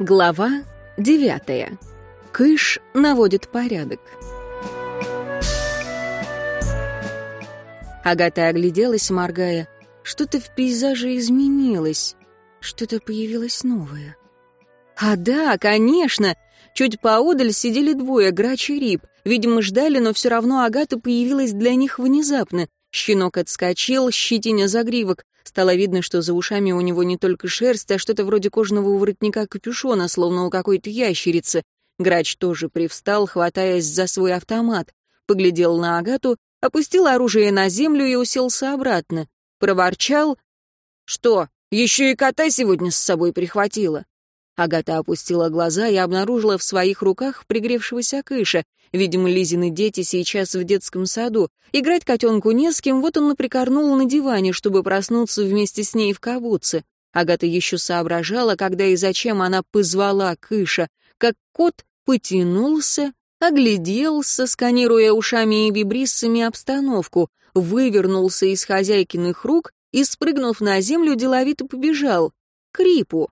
Глава девятая. Кыш наводит порядок. Агата огляделась, моргая. Что-то в пейзаже изменилось. Что-то появилось новое. А да, конечно! Чуть поодаль сидели двое, Грач и Рип. Видимо, ждали, но все равно Агата появилась для них внезапно. Щенок отскочил, щетиня загривок. Стало видно, что за ушами у него не только шерсть, а что-то вроде кожаного воротника-капюшона, словно у какой-то ящерицы. Грач тоже привстал, хватаясь за свой автомат. Поглядел на Агату, опустил оружие на землю и уселся обратно. Проворчал. «Что, еще и кота сегодня с собой прихватила?» Агата опустила глаза и обнаружила в своих руках пригревшегося кыша. Видимо, Лизины дети сейчас в детском саду. Играть котенку не с кем, вот он и прикорнул на диване, чтобы проснуться вместе с ней в кабуце. Агата еще соображала, когда и зачем она позвала кыша, как кот потянулся, огляделся, сканируя ушами и вибриссами обстановку, вывернулся из хозяйкиных рук и, спрыгнув на землю, деловито побежал. К Рипу.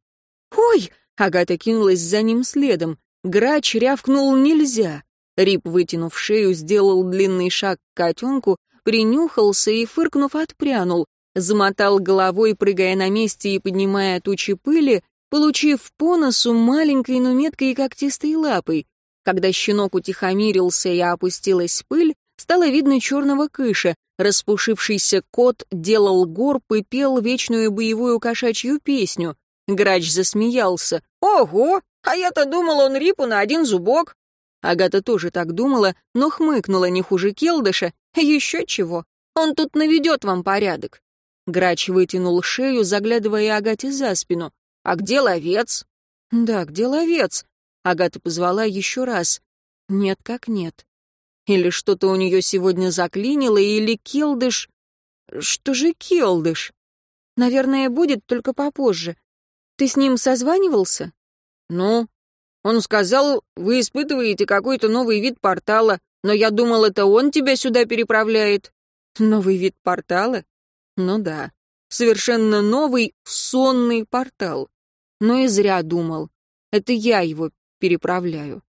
«Ой!» — Агата кинулась за ним следом. Грач рявкнул «нельзя». Рип, вытянув шею, сделал длинный шаг к котенку, принюхался и, фыркнув, отпрянул, замотал головой, прыгая на месте и поднимая тучи пыли, получив по носу маленькой, но меткой и когтистой лапой. Когда щенок утихомирился и опустилась пыль, стало видно черного кыша. Распушившийся кот делал горб и пел вечную боевую кошачью песню. Грач засмеялся. «Ого! А я-то думал, он рипу на один зубок!» Агата тоже так думала, но хмыкнула не хуже Келдыша. Еще чего, он тут наведет вам порядок. Грач вытянул шею, заглядывая Агате за спину. «А где ловец?» «Да, где ловец?» Агата позвала еще раз. «Нет, как нет. Или что-то у нее сегодня заклинило, или Келдыш...» «Что же Келдыш?» «Наверное, будет, только попозже. Ты с ним созванивался?» «Ну, он сказал, вы испытываете какой-то новый вид портала, но я думал, это он тебя сюда переправляет. Новый вид портала? Ну да, совершенно новый сонный портал. Но и зря думал. Это я его переправляю.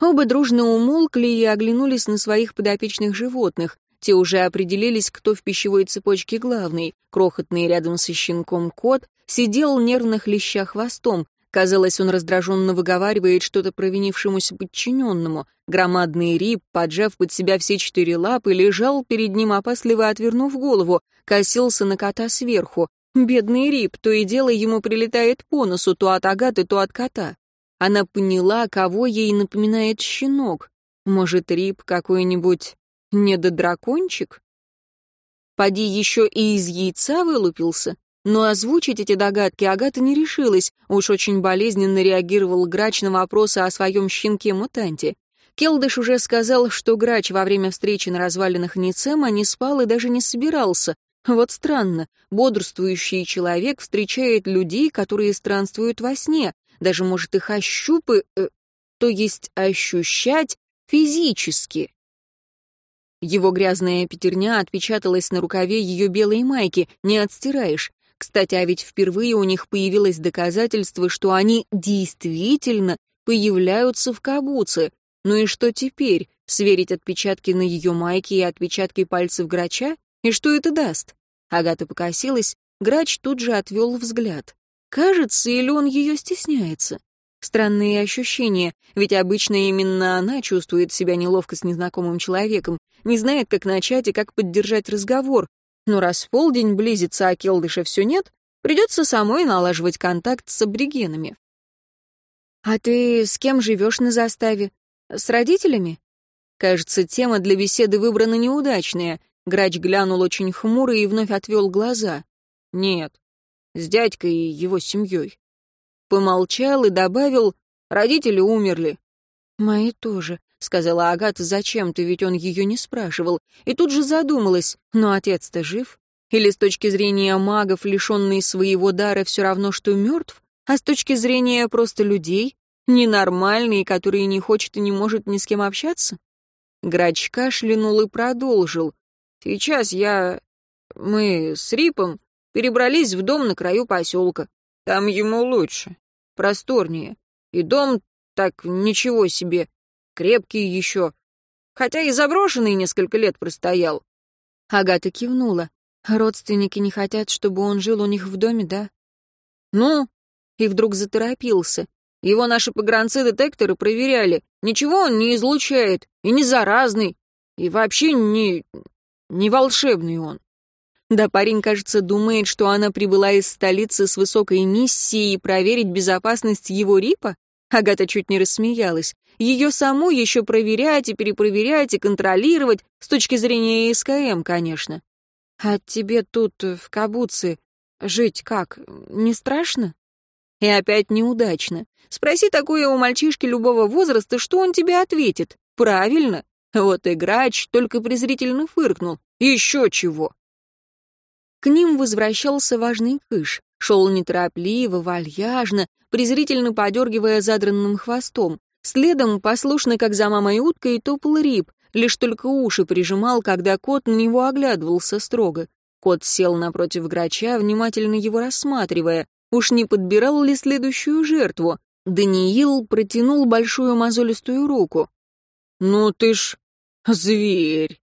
Оба дружно умолкли и оглянулись на своих подопечных животных. Те уже определились, кто в пищевой цепочке главный. Крохотный рядом со щенком кот сидел нервно хлеща хвостом, Казалось, он раздраженно выговаривает что-то провинившемуся подчиненному. Громадный рип, поджав под себя все четыре лапы, лежал перед ним, опасливо отвернув голову, косился на кота сверху. Бедный рип, то и дело ему прилетает по носу, то от агаты, то от кота. Она поняла, кого ей напоминает щенок. Может, рип какой-нибудь недодракончик? Поди еще и из яйца вылупился. Но озвучить эти догадки Агата не решилась, уж очень болезненно реагировал Грач на вопросы о своем щенке-мутанте. Келдыш уже сказал, что Грач во время встречи на развалинах Ницема не спал и даже не собирался. Вот странно, бодрствующий человек встречает людей, которые странствуют во сне, даже может их ощупы, э, то есть ощущать физически. Его грязная пятерня отпечаталась на рукаве ее белой майки, не отстираешь. Кстати, а ведь впервые у них появилось доказательство, что они действительно появляются в кабуце. Ну и что теперь? Сверить отпечатки на ее майке и отпечатки пальцев грача? И что это даст? Агата покосилась, грач тут же отвел взгляд. Кажется, или он ее стесняется? Странные ощущения, ведь обычно именно она чувствует себя неловко с незнакомым человеком, не знает, как начать и как поддержать разговор, но раз полдень близится, а Келдыша все нет, придется самой налаживать контакт с аборигенами. «А ты с кем живешь на заставе? С родителями?» Кажется, тема для беседы выбрана неудачная. Грач глянул очень хмуро и вновь отвел глаза. «Нет, с дядькой и его семьей». Помолчал и добавил, родители умерли. «Мои тоже сказала Агата зачем-то, ведь он ее не спрашивал, и тут же задумалась, но отец-то жив? Или с точки зрения магов, лишенный своего дара, все равно, что мертв? А с точки зрения просто людей, ненормальный, который не хочет и не может ни с кем общаться? Грач кашлянул и продолжил. «Сейчас я... Мы с Рипом перебрались в дом на краю поселка. Там ему лучше. Просторнее. И дом так ничего себе, крепкий еще. Хотя и заброшенный несколько лет простоял. Агата кивнула. Родственники не хотят, чтобы он жил у них в доме, да? Ну, и вдруг заторопился. Его наши погранцы-детекторы проверяли. Ничего он не излучает, и не заразный, и вообще не... не волшебный он. Да, парень, кажется, думает, что она прибыла из столицы с высокой миссией проверить безопасность его рипа? Агата чуть не рассмеялась. Ее саму еще проверять и перепроверять и контролировать, с точки зрения СКМ, конечно. А тебе тут, в Кабуце, жить как, не страшно? И опять неудачно. Спроси такое у мальчишки любого возраста, что он тебе ответит. Правильно. Вот и грач только презрительно фыркнул. Еще чего. К ним возвращался важный кыш. Шел неторопливо, вальяжно, презрительно подергивая задранным хвостом. Следом, послушно, как за мамой уткой, топал рип, лишь только уши прижимал, когда кот на него оглядывался строго. Кот сел напротив грача, внимательно его рассматривая. Уж не подбирал ли следующую жертву? Даниил протянул большую мозолистую руку. «Ну ты ж зверь!»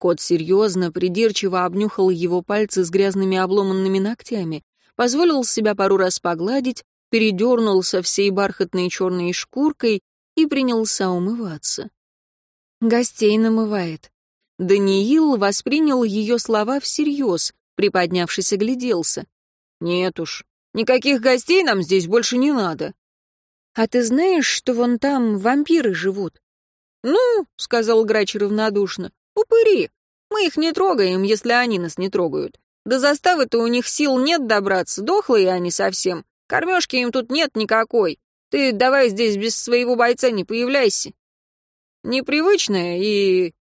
Кот серьезно, придирчиво обнюхал его пальцы с грязными обломанными ногтями, позволил себя пару раз погладить, передернулся всей бархатной черной шкуркой и принялся умываться. Гостей намывает. Даниил воспринял ее слова всерьез, приподнявшись, огляделся. «Нет уж, никаких гостей нам здесь больше не надо». «А ты знаешь, что вон там вампиры живут?» «Ну», — сказал Грач равнодушно, Упыри. Мы их не трогаем, если они нас не трогают. До заставы-то у них сил нет добраться, дохлые они совсем. Кормежки им тут нет никакой. Ты давай здесь без своего бойца не появляйся. Непривычная и...»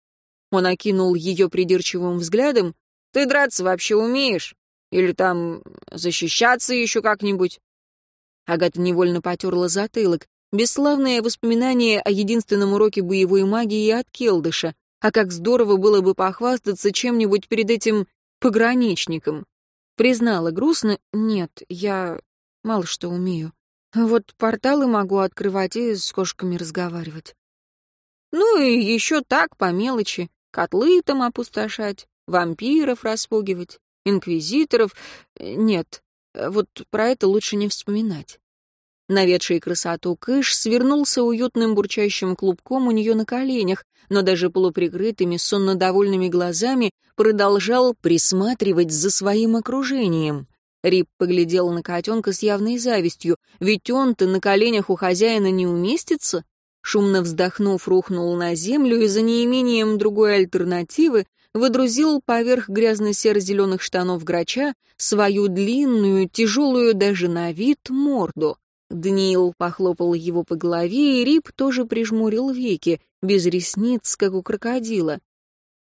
Он окинул ее придирчивым взглядом. «Ты драться вообще умеешь? Или там защищаться еще как-нибудь?» Агата невольно потерла затылок. Бесславное воспоминание о единственном уроке боевой магии от Келдыша. А как здорово было бы похвастаться чем-нибудь перед этим пограничником. Признала грустно, нет, я мало что умею. Вот порталы могу открывать и с кошками разговаривать. Ну и еще так, по мелочи. Котлы там опустошать, вампиров распугивать, инквизиторов. Нет, вот про это лучше не вспоминать. Наведший красоту Кыш свернулся уютным бурчащим клубком у нее на коленях, но даже полуприкрытыми, сонно довольными глазами продолжал присматривать за своим окружением. Рип поглядел на котенка с явной завистью, ведь он-то на коленях у хозяина не уместится. Шумно вздохнув, рухнул на землю и за неимением другой альтернативы выдрузил поверх грязно-серо-зеленых штанов грача свою длинную, тяжелую даже на вид морду. Даниил похлопал его по голове, и Рип тоже прижмурил веки, без ресниц, как у крокодила.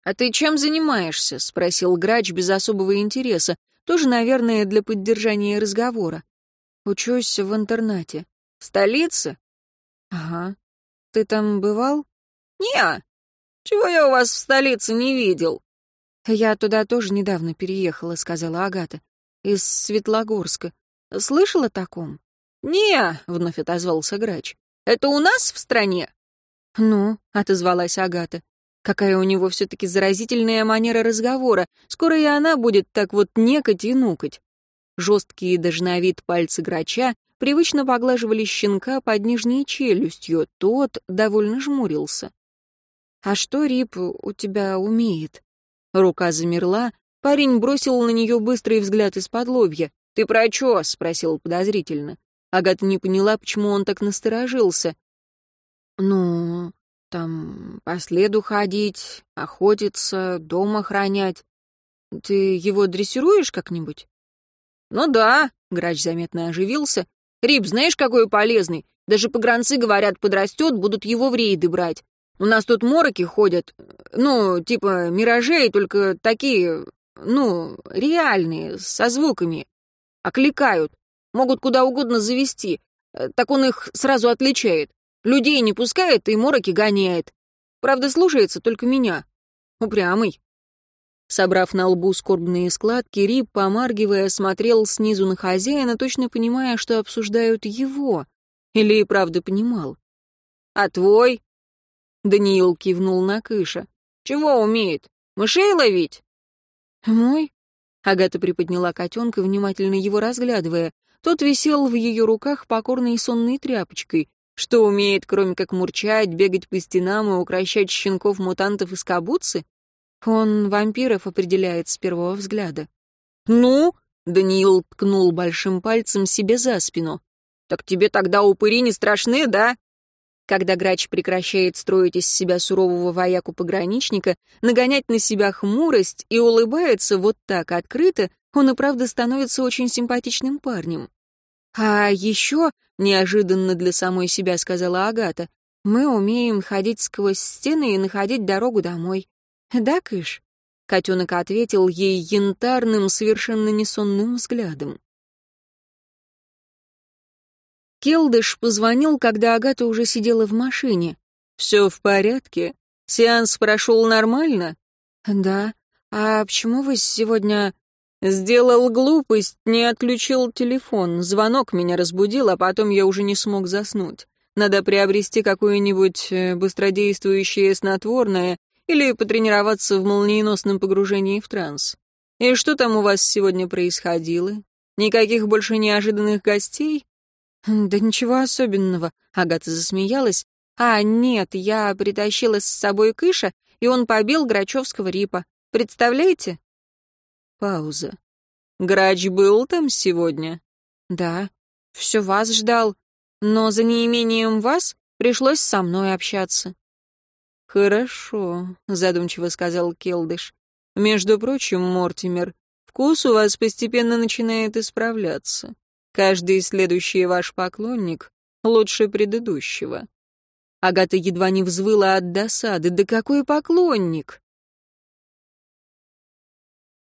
«А ты чем занимаешься?» — спросил грач без особого интереса, тоже, наверное, для поддержания разговора. «Учусь в интернате». «В столице?» «Ага. Ты там бывал?» «Не. Чего я у вас в столице не видел?» «Я туда тоже недавно переехала», — сказала Агата. «Из Светлогорска. Слышала о таком?» «Не», — вновь отозвался грач. «Это у нас в стране?» «Ну», — отозвалась Агата. «Какая у него все-таки заразительная манера разговора. Скоро и она будет так вот некать и нукать». Жесткие даже на вид пальцы грача привычно поглаживали щенка под нижней челюстью. Тот довольно жмурился. «А что Рип у тебя умеет?» Рука замерла, парень бросил на нее быстрый взгляд из-под лобья. «Ты про чё?» — спросил подозрительно. Агата не поняла, почему он так насторожился. «Ну, там по следу ходить, охотиться, дом охранять. Ты его дрессируешь как-нибудь?» «Ну да», — грач заметно оживился. «Рип, знаешь, какой полезный? Даже погранцы, говорят, подрастет, будут его в рейды брать. У нас тут мороки ходят, ну, типа миражей, только такие, ну, реальные, со звуками. Окликают. Могут куда угодно завести. Э, так он их сразу отличает. Людей не пускает и мороки гоняет. Правда, слушается только меня. Упрямый. Собрав на лбу скорбные складки, Рип, помаргивая, смотрел снизу на хозяина, точно понимая, что обсуждают его. Или и правда понимал. «А твой?» Даниил кивнул на Кыша. «Чего умеет? Мышей ловить?» «Мой?» Агата приподняла котенка, внимательно его разглядывая. Тот висел в ее руках покорной сонной тряпочкой. Что умеет, кроме как мурчать, бегать по стенам и укращать щенков-мутантов из кабуцы? Он вампиров определяет с первого взгляда. «Ну?» — Даниил ткнул большим пальцем себе за спину. «Так тебе тогда упыри не страшны, да?» Когда грач прекращает строить из себя сурового вояку-пограничника, нагонять на себя хмурость и улыбается вот так открыто, он и правда становится очень симпатичным парнем. «А еще», — неожиданно для самой себя сказала Агата, «мы умеем ходить сквозь стены и находить дорогу домой. «Да, Кыш?» — котенок ответил ей янтарным, совершенно несонным взглядом. Келдыш позвонил, когда Агата уже сидела в машине. «Все в порядке? Сеанс прошел нормально?» «Да. А почему вы сегодня...» «Сделал глупость, не отключил телефон. Звонок меня разбудил, а потом я уже не смог заснуть. Надо приобрести какое-нибудь э, быстродействующее снотворное или потренироваться в молниеносном погружении в транс. И что там у вас сегодня происходило? Никаких больше неожиданных гостей? Да ничего особенного, Агата засмеялась. А, нет, я притащила с собой Кыша, и он побил Грачевского рипа. Представляете? Пауза. Грач был там сегодня? Да. Все вас ждал. Но за неимением вас пришлось со мной общаться. «Хорошо», — задумчиво сказал Келдыш. «Между прочим, Мортимер, вкус у вас постепенно начинает исправляться. Каждый следующий ваш поклонник лучше предыдущего». Агата едва не взвыла от досады. «Да какой поклонник!»